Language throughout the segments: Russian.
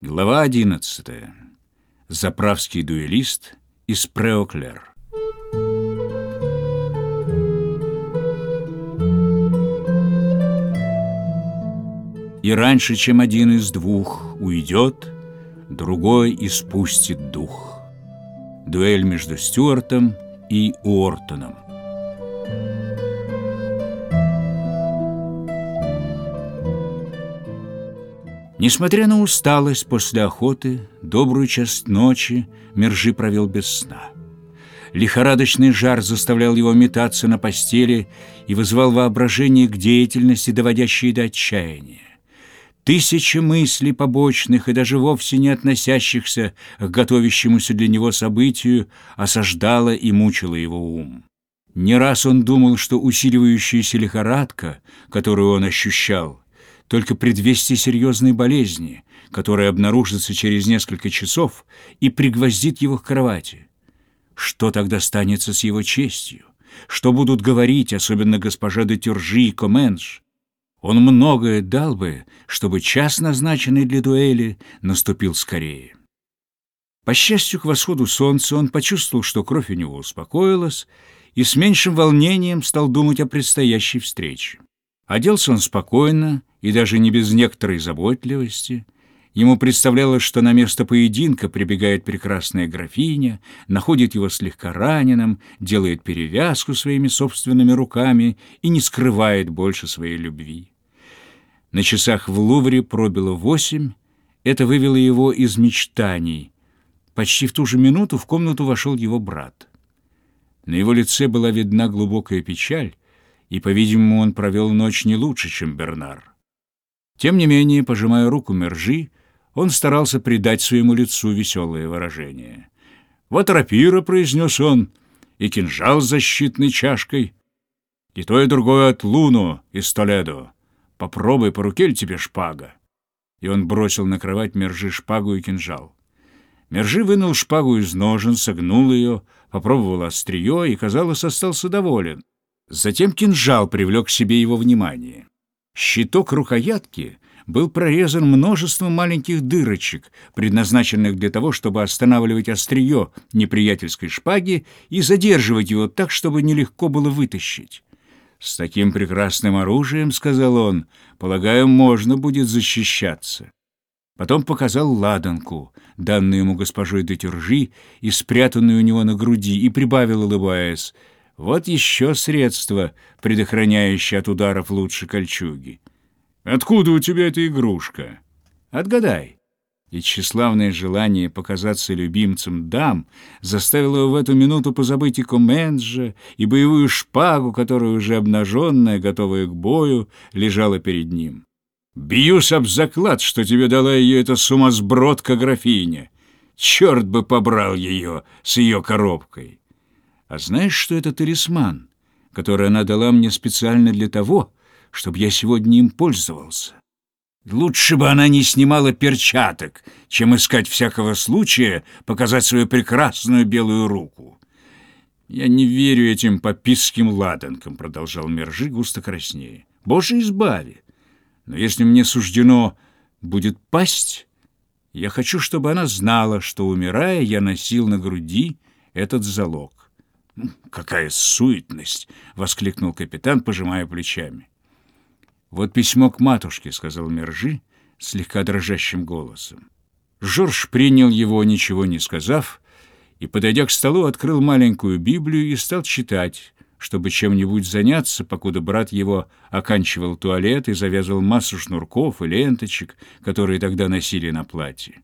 Глава 11. Заправский дуэлист из Преоклер. И раньше, чем один из двух уйдет, другой испустит дух. Дуэль между Стюартом и Уортоном. Несмотря на усталость после охоты, добрую часть ночи Мержи провел без сна. Лихорадочный жар заставлял его метаться на постели и вызывал воображение к деятельности, доводящей до отчаяния. Тысячи мыслей побочных и даже вовсе не относящихся к готовящемуся для него событию осаждала и мучила его ум. Не раз он думал, что усиливающаяся лихорадка, которую он ощущал, только предвестие серьезной болезни, которая обнаружится через несколько часов и пригвоздит его к кровати. Что тогда станется с его честью? Что будут говорить, особенно госпожа де Тюржи и Коменш? Он многое дал бы, чтобы час, назначенный для дуэли, наступил скорее. По счастью, к восходу солнца он почувствовал, что кровь у него успокоилась, и с меньшим волнением стал думать о предстоящей встрече. Оделся он спокойно и даже не без некоторой заботливости. Ему представлялось, что на место поединка прибегает прекрасная графиня, находит его слегка раненым, делает перевязку своими собственными руками и не скрывает больше своей любви. На часах в Лувре пробило восемь, это вывело его из мечтаний. Почти в ту же минуту в комнату вошел его брат. На его лице была видна глубокая печаль, и, по-видимому, он провел ночь не лучше, чем Бернар. Тем не менее, пожимая руку Мержи, он старался придать своему лицу веселое выражение. «Вот рапира», — произнес он, — «и кинжал с защитной чашкой, и то и другое от Луну из Толедо. Попробуй, по руке ли тебе шпага?» И он бросил на кровать Мержи шпагу и кинжал. Мержи вынул шпагу из ножен, согнул ее, попробовал острие и, казалось, остался доволен. Затем кинжал привлек к себе его внимание. Щиток рукоятки был прорезан множеством маленьких дырочек, предназначенных для того, чтобы останавливать острие неприятельской шпаги и задерживать его так, чтобы нелегко было вытащить. «С таким прекрасным оружием, — сказал он, — полагаю, можно будет защищаться». Потом показал ладанку, данную ему госпожой де Тюржи и спрятанную у него на груди, и прибавил, улыбаясь, — вот еще средство, предохраняющее от ударов лучше кольчуги. Откуда у тебя эта игрушка? Отгадай. И тщеславное желание показаться любимцем дам заставило его в эту минуту позабыть и Коменджа, и боевую шпагу, которая уже обнаженная, готовая к бою, лежала перед ним. «Бьюсь об заклад, что тебе дала ее эта сумасбродка-графиня. Черт бы побрал ее с ее коробкой!» А знаешь, что это талисман, который она дала мне специально для того, чтобы я сегодня им пользовался? Лучше бы она не снимала перчаток, чем искать всякого случая показать свою прекрасную белую руку. «Я не верю этим пописским ладанкам», — продолжал Мержи густо краснее. «Боже, избави! Но если мне суждено будет пасть, я хочу, чтобы она знала, что, умирая, я носил на груди этот залог. «Какая суетность!» — воскликнул капитан, пожимая плечами. «Вот письмо к матушке», — сказал Мержи слегка дрожащим голосом. Жорж принял его, ничего не сказав, и, подойдя к столу, открыл маленькую Библию и стал читать, чтобы чем-нибудь заняться, покуда брат его оканчивал туалет и завязывал массу шнурков и ленточек, которые тогда носили на платье.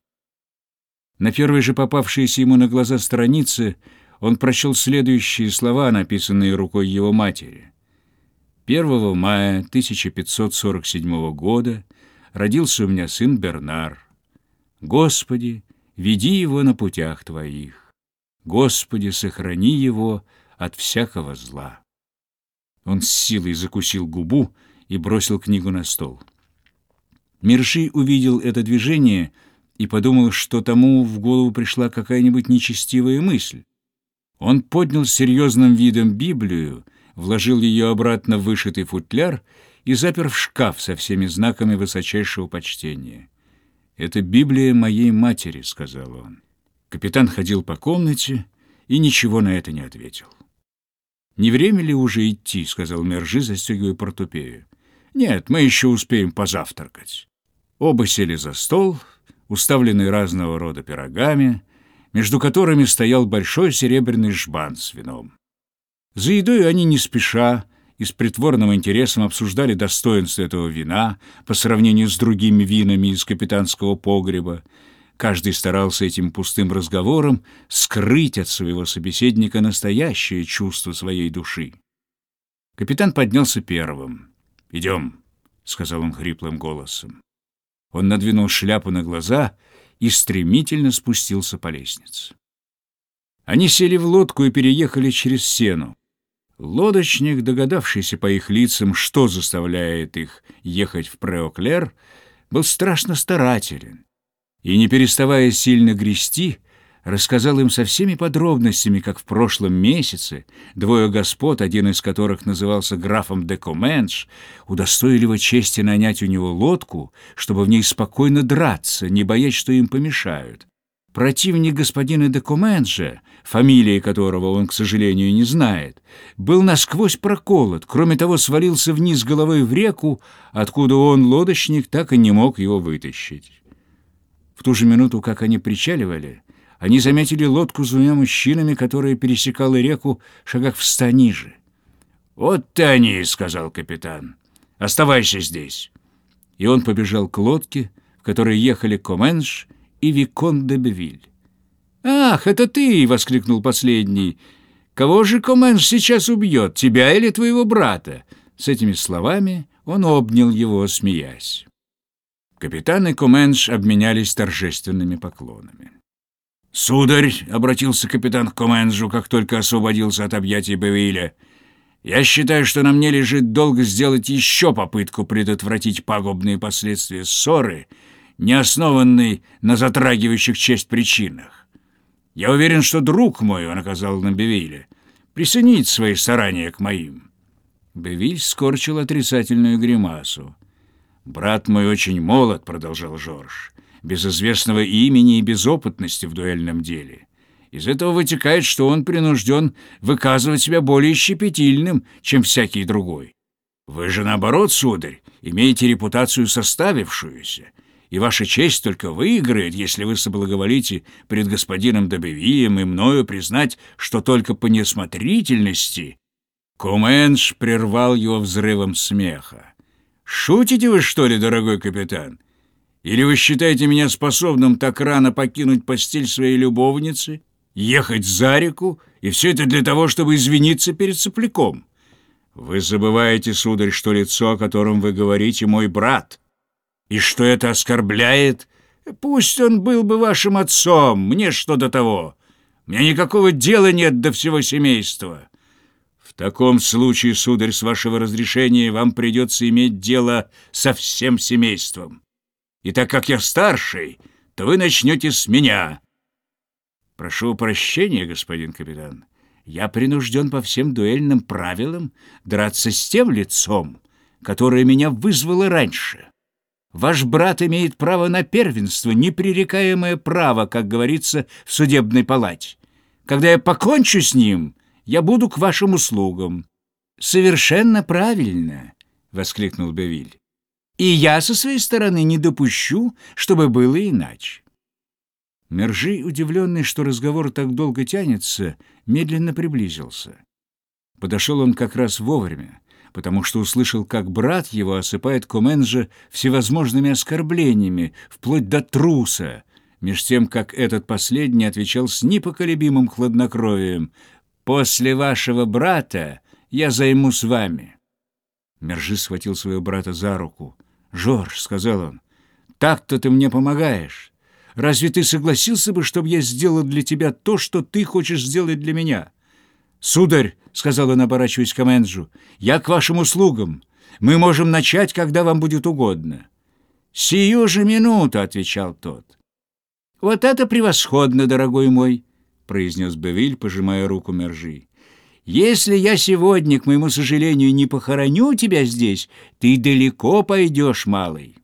На первой же попавшейся ему на глаза странице — он прочел следующие слова, написанные рукой его матери. 1 мая 1547 года родился у меня сын Бернар. Господи, веди его на путях Твоих. Господи, сохрани его от всякого зла. Он с силой закусил губу и бросил книгу на стол. Мирши увидел это движение и подумал, что тому в голову пришла какая-нибудь нечестивая мысль. Он поднял серьезным видом Библию, вложил ее обратно в вышитый футляр и запер в шкаф со всеми знаками высочайшего почтения. «Это Библия моей матери», — сказал он. Капитан ходил по комнате и ничего на это не ответил. «Не время ли уже идти?» — сказал Мержи, застегивая портупею. «Нет, мы еще успеем позавтракать». Оба сели за стол, уставленный разного рода пирогами, между которыми стоял большой серебряный жбан с вином. За едой они не спеша и с притворным интересом обсуждали достоинство этого вина по сравнению с другими винами из капитанского погреба. Каждый старался этим пустым разговором скрыть от своего собеседника настоящее чувство своей души. Капитан поднялся первым. «Идем», — сказал он хриплым голосом. Он надвинул шляпу на глаза и стремительно спустился по лестнице. Они сели в лодку и переехали через сену. Лодочник, догадавшийся по их лицам, что заставляет их ехать в Преоклер, был страшно старателен и, не переставая сильно грести, рассказал им со всеми подробностями, как в прошлом месяце двое господ, один из которых назывался графом де Коменш, удостоили его чести нанять у него лодку, чтобы в ней спокойно драться, не боясь, что им помешают. Противник господина де Коменджа, фамилии которого он, к сожалению, не знает, был насквозь проколот, кроме того, свалился вниз головой в реку, откуда он, лодочник, так и не мог его вытащить. В ту же минуту, как они причаливали, они заметили лодку с двумя мужчинами, которая пересекала реку шагах в ста ниже. «Вот они!» — сказал капитан. «Оставайся здесь!» И он побежал к лодке, в которой ехали Коменш и Викон де Бевиль. «Ах, это ты!» — воскликнул последний. «Кого же Коменш сейчас убьет, тебя или твоего брата?» С этими словами он обнял его, смеясь. Капитан и Коменш обменялись торжественными поклонами. «Сударь!» — обратился капитан к Коменджу, как только освободился от объятий Бевиля. «Я считаю, что на мне лежит долг сделать еще попытку предотвратить пагубные последствия ссоры, не основанный на затрагивающих честь причинах. Я уверен, что друг мой, он оказал на Бевиле, присоединит свои старания к моим. Бевиль скорчил отрицательную гримасу. «Брат мой очень молод», — продолжал Жорж, «без известного имени и без опытности в дуэльном деле. Из этого вытекает, что он принужден выказывать себя более щепетильным, чем всякий другой. Вы же, наоборот, сударь, имеете репутацию составившуюся, и ваша честь только выиграет, если вы соблаговолите пред господином Добевием и мною признать, что только по несмотрительности...» Куменш прервал его взрывом смеха. «Шутите вы, что ли, дорогой капитан? Или вы считаете меня способным так рано покинуть постель своей любовницы, ехать за реку, и все это для того, чтобы извиниться перед сопляком? Вы забываете, сударь, что лицо, о котором вы говорите, мой брат» и что это оскорбляет, пусть он был бы вашим отцом, мне что до того. Мне никакого дела нет до всего семейства. В таком случае, сударь, с вашего разрешения, вам придется иметь дело со всем семейством. И так как я старший, то вы начнете с меня. Прошу прощения, господин капитан. Я принужден по всем дуэльным правилам драться с тем лицом, которое меня вызвало раньше. Ваш брат имеет право на первенство, непререкаемое право, как говорится в судебной палате. Когда я покончу с ним, я буду к вашим услугам». «Совершенно правильно», — воскликнул Бевиль. «И я со своей стороны не допущу, чтобы было иначе». Мержи, удивленный, что разговор так долго тянется, медленно приблизился. Подошел он как раз вовремя потому что услышал, как брат его осыпает Коменджа всевозможными оскорблениями, вплоть до труса, меж тем, как этот последний отвечал с непоколебимым хладнокровием «После вашего брата я займусь вами». Мержи схватил своего брата за руку. «Жорж», — сказал он, — «так-то ты мне помогаешь. Разве ты согласился бы, чтобы я сделал для тебя то, что ты хочешь сделать для меня?» «Сударь», — сказал он, оборачиваясь к Менджу, — «я к вашим услугам. Мы можем начать, когда вам будет угодно». «Сию же минуту», — отвечал тот. «Вот это превосходно, дорогой мой», — произнес Бевиль, пожимая руку Мержи. «Если я сегодня, к моему сожалению, не похороню тебя здесь, ты далеко пойдешь, малый».